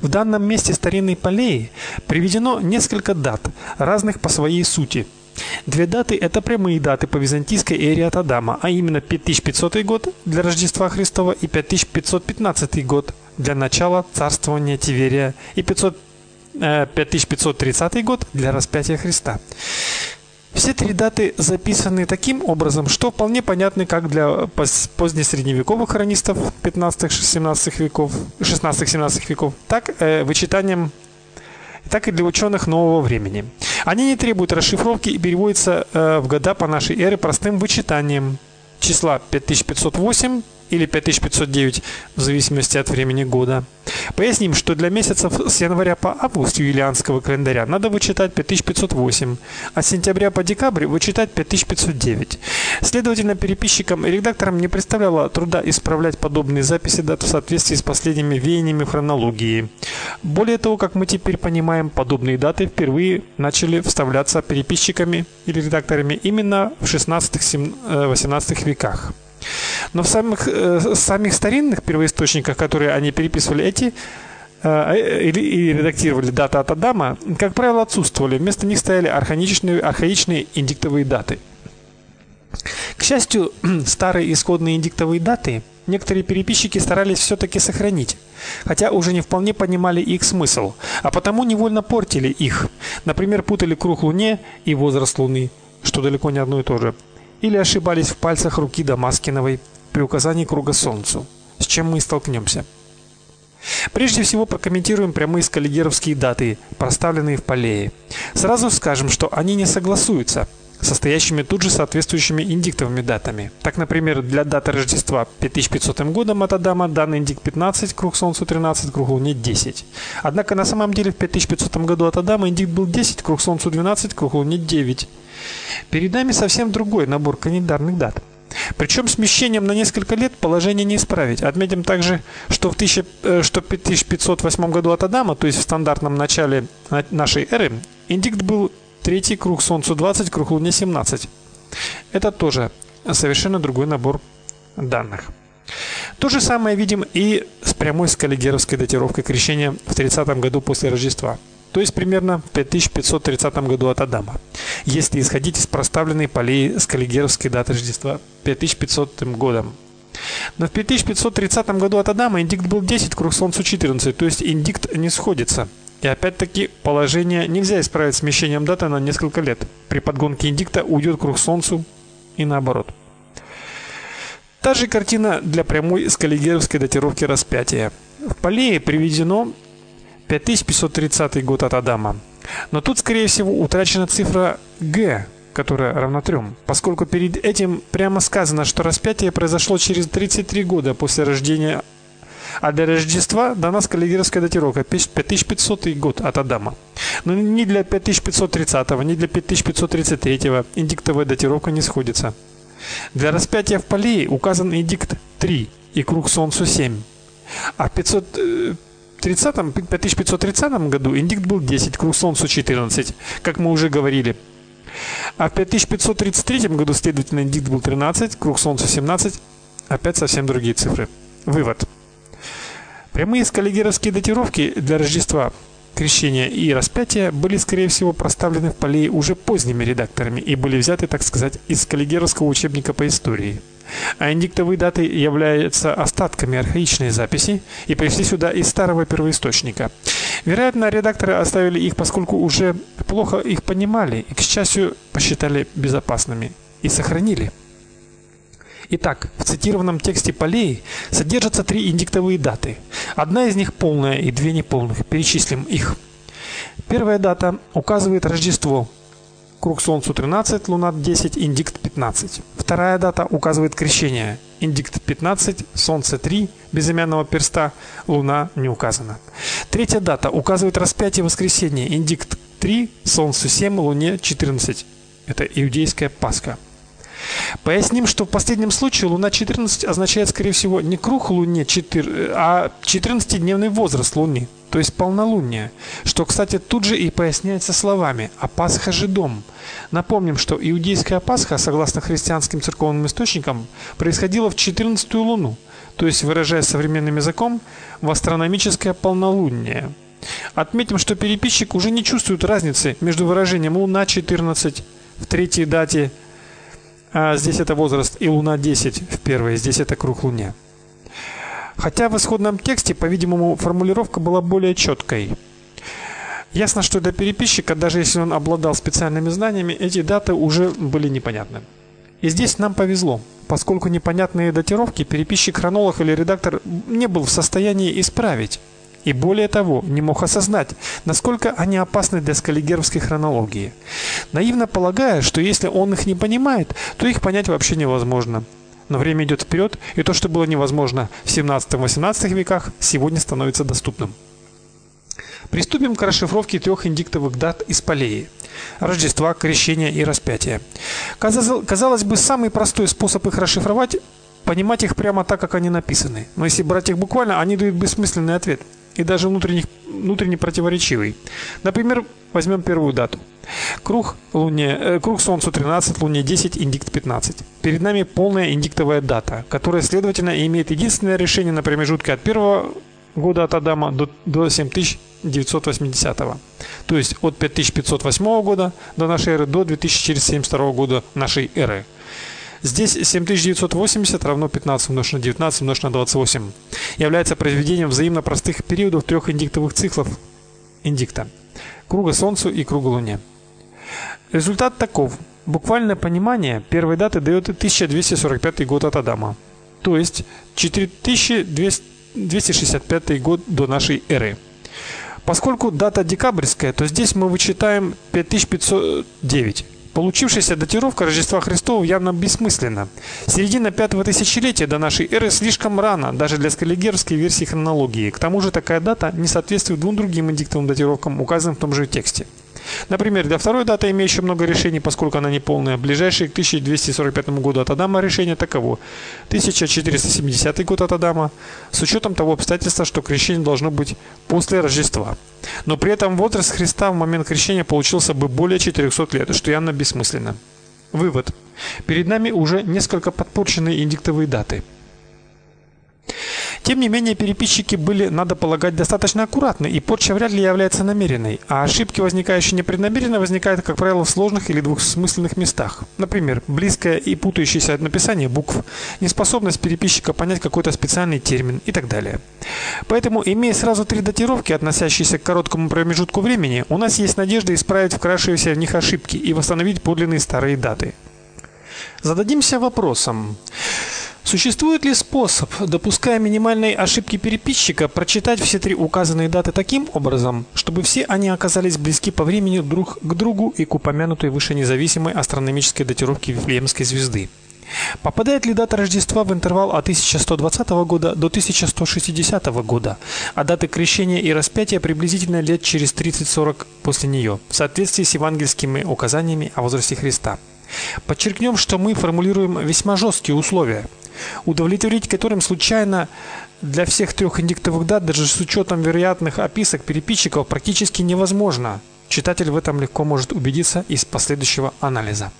В данном месте старинной Полеи приведено несколько дат, разных по своей сути. Две даты это прямые даты по византийской эре от Адама, а именно 5500 год для Рождества Христова и 5515 год для начала царствования Тиверия и 500 5530 э, год для распятия Христа. Все три даты записаны таким образом, что вполне понятны как для позднесредневековых хронистов 15-17 веков, 16-17 веков, так э, вычитанием так и для ученых нового времени. Они не требуют расшифровки и переводятся э, в года по нашей эре простым вычитанием числа 5508 или 5509 в зависимости от времени года. Поясним, что для месяцев с января по август юлианского календаря надо вычитать 5508, а с сентября по декабрь вычитать 5509. Следовательно, переписчикам и редакторам не представляло труда исправлять подобные записи дат в соответствии с последними веяниями хронологии. Более того, как мы теперь понимаем, подобные даты впервые начали вставляться переписчиками или редакторами именно в 16-18 э, веках. Но в самых э, самих старинных первоисточниках, которые они переписывали эти э, или, или редактировали даты от Адама, как правило, отсутствовали. Вместо них стояли архаичные архаичные индиктовые даты. К счастью, старые исходные индиктовые даты некоторые переписчики старались все таки сохранить, хотя уже не вполне понимали их смысл, а потому невольно портили их. Например, путали круг Луне и возраст Луны, что далеко не одно и то же или ошибались в пальцах руки Дамаскиновой при указании круга солнцу, с чем мы и столкнемся. Прежде всего прокомментируем прямые скаллигеровские даты, проставленные в Полее. Сразу скажем, что они не согласуются со стоящими тут же соответствующими индиктовыми датами. Так, например, для даты Рождества 5500 годом от данный индикт 15, круг солнцу 13, круг луне 10. Однако на самом деле в 5500 году от Адама индикт был 10, круг солнцу 12, круг луне 9. Перед нами совсем другой набор календарных дат. Причем смещением на несколько лет положение не исправить. Отметим также, что в 1000, э, что в 5508 году от Адама, то есть в стандартном начале нашей эры, индикт был третий круг солнцу 20, круг луне 17. Это тоже совершенно другой набор данных. То же самое видим и с прямой скаллигеровской датировкой крещения в 30 году после Рождества то есть примерно в 5530 году от Адама. Если исходить из проставленной полей скаллигеровской даты Рождества 5500 годом. Но в 5530 году от Адама индикт был 10, круг солнцу 14, то есть индикт не сходится. И опять-таки положение нельзя исправить смещением даты на несколько лет. При подгонке индикта уйдет круг солнцу и наоборот. Та же картина для прямой скаллигеровской датировки распятия. В Полее приведено 5530 год от Адама. Но тут, скорее всего, утрачена цифра Г, которая равна 3, поскольку перед этим прямо сказано, что распятие произошло через 33 года после рождения а для Рождества дана скаллигеровская датировка 5500 год от Адама. Но ни для 5530, ни для 5533 индиктовая датировка не сходится. Для распятия в Полее указан индикт 3 и круг солнцу 7. А 500 30 5530 году индикт был 10, круг солнцу 14, как мы уже говорили. А в 5533 году, следовательно, индикт был 13, круг солнца 17, опять совсем другие цифры. Вывод. Прямые скаллигеровские датировки для Рождества, крещения и распятия были, скорее всего, проставлены в полей уже поздними редакторами и были взяты, так сказать, из скаллигеровского учебника по истории а индиктовые даты являются остатками архаичной записи и пришли сюда из старого первоисточника. Вероятно, редакторы оставили их, поскольку уже плохо их понимали и, к счастью, посчитали безопасными и сохранили. Итак, в цитированном тексте Полей содержатся три индиктовые даты. Одна из них полная и две неполных. Перечислим их. Первая дата указывает Рождество Круг Солнцу 13, Луна 10, индикт 15. Вторая дата указывает крещение. Индикт 15, Солнце 3, безымянного перста, Луна не указана. Третья дата указывает распятие воскресения. Индикт 3, Солнцу 7, Луне 14. Это иудейская Пасха. Поясним, что в последнем случае Луна 14 означает, скорее всего, не круг Луне 4, а 14-дневный возраст Луны то есть полнолуние, что, кстати, тут же и поясняется словами «а Пасха же дом». Напомним, что иудейская Пасха, согласно христианским церковным источникам, происходила в 14-ю луну, то есть выражаясь современным языком, в астрономическое полнолуние. Отметим, что переписчик уже не чувствует разницы между выражением луна 14 в третьей дате, а здесь это возраст, и луна 10 в первой, здесь это круг луне. Хотя в исходном тексте, по-видимому, формулировка была более четкой. Ясно, что для переписчика, даже если он обладал специальными знаниями, эти даты уже были непонятны. И здесь нам повезло, поскольку непонятные датировки переписчик, хронолог или редактор не был в состоянии исправить. И более того, не мог осознать, насколько они опасны для скаллигеровской хронологии. Наивно полагая, что если он их не понимает, то их понять вообще невозможно. Но время идет вперед, и то, что было невозможно в 17-18 веках, сегодня становится доступным. Приступим к расшифровке трех индиктовых дат из Полеи: Рождества, Крещения и Распятия. Казалось бы, самый простой способ их расшифровать понимать их прямо так, как они написаны. Но если брать их буквально, они дают бессмысленный ответ и даже внутренне внутренне противоречивый. Например, возьмем первую дату. Круг Луне, э, круг Солнцу 13, Луне 10, индикт 15. Перед нами полная индиктовая дата, которая, следовательно, имеет единственное решение на промежутке от первого года от Адама до, до 7980. То есть от 5508 года до нашей эры до 2072 года нашей эры. Здесь 7980 равно 15 умножить на 19 умножить на 28 является произведением взаимно простых периодов трех индиктовых циклов индикта круга Солнцу и круга Луне. Результат таков. Буквальное понимание первой даты дает 1245 год от Адама, то есть 4265 год до нашей эры. Поскольку дата декабрьская, то здесь мы вычитаем 5509. Получившаяся датировка Рождества Христова явно бессмысленна. Середина пятого тысячелетия до нашей эры слишком рано даже для скаллигеровской версии хронологии. К тому же такая дата не соответствует двум другим индиктовым датировкам, указанным в том же тексте. Например, для второй даты имеющей много решений, поскольку она не полная, ближайшие к 1245 году от Адама решение таково: 1470 год от Адама, с учетом того обстоятельства, что крещение должно быть после Рождества. Но при этом возраст Христа в момент крещения получился бы более 400 лет, что явно бессмысленно. Вывод. Перед нами уже несколько подпорченные индиктовые даты. Тем не менее, переписчики были, надо полагать, достаточно аккуратны, и порча вряд ли является намеренной, а ошибки, возникающие непреднамеренно, возникают, как правило, в сложных или двусмысленных местах. Например, близкое и путающееся написание букв, неспособность переписчика понять какой-то специальный термин и так далее. Поэтому, имея сразу три датировки, относящиеся к короткому промежутку времени, у нас есть надежда исправить вкрашившиеся в них ошибки и восстановить подлинные старые даты. Зададимся вопросом: Существует ли способ, допуская минимальные ошибки переписчика, прочитать все три указанные даты таким образом, чтобы все они оказались близки по времени друг к другу и к упомянутой выше независимой астрономической датировке Вифлеемской звезды? Попадает ли дата Рождества в интервал от 1120 года до 1160 года, а даты крещения и распятия приблизительно лет через 30-40 после нее, в соответствии с евангельскими указаниями о возрасте Христа? Подчеркнем, что мы формулируем весьма жесткие условия – удовлетворить которым случайно для всех трех индиктовых дат даже с учетом вероятных описок переписчиков практически невозможно. Читатель в этом легко может убедиться из последующего анализа.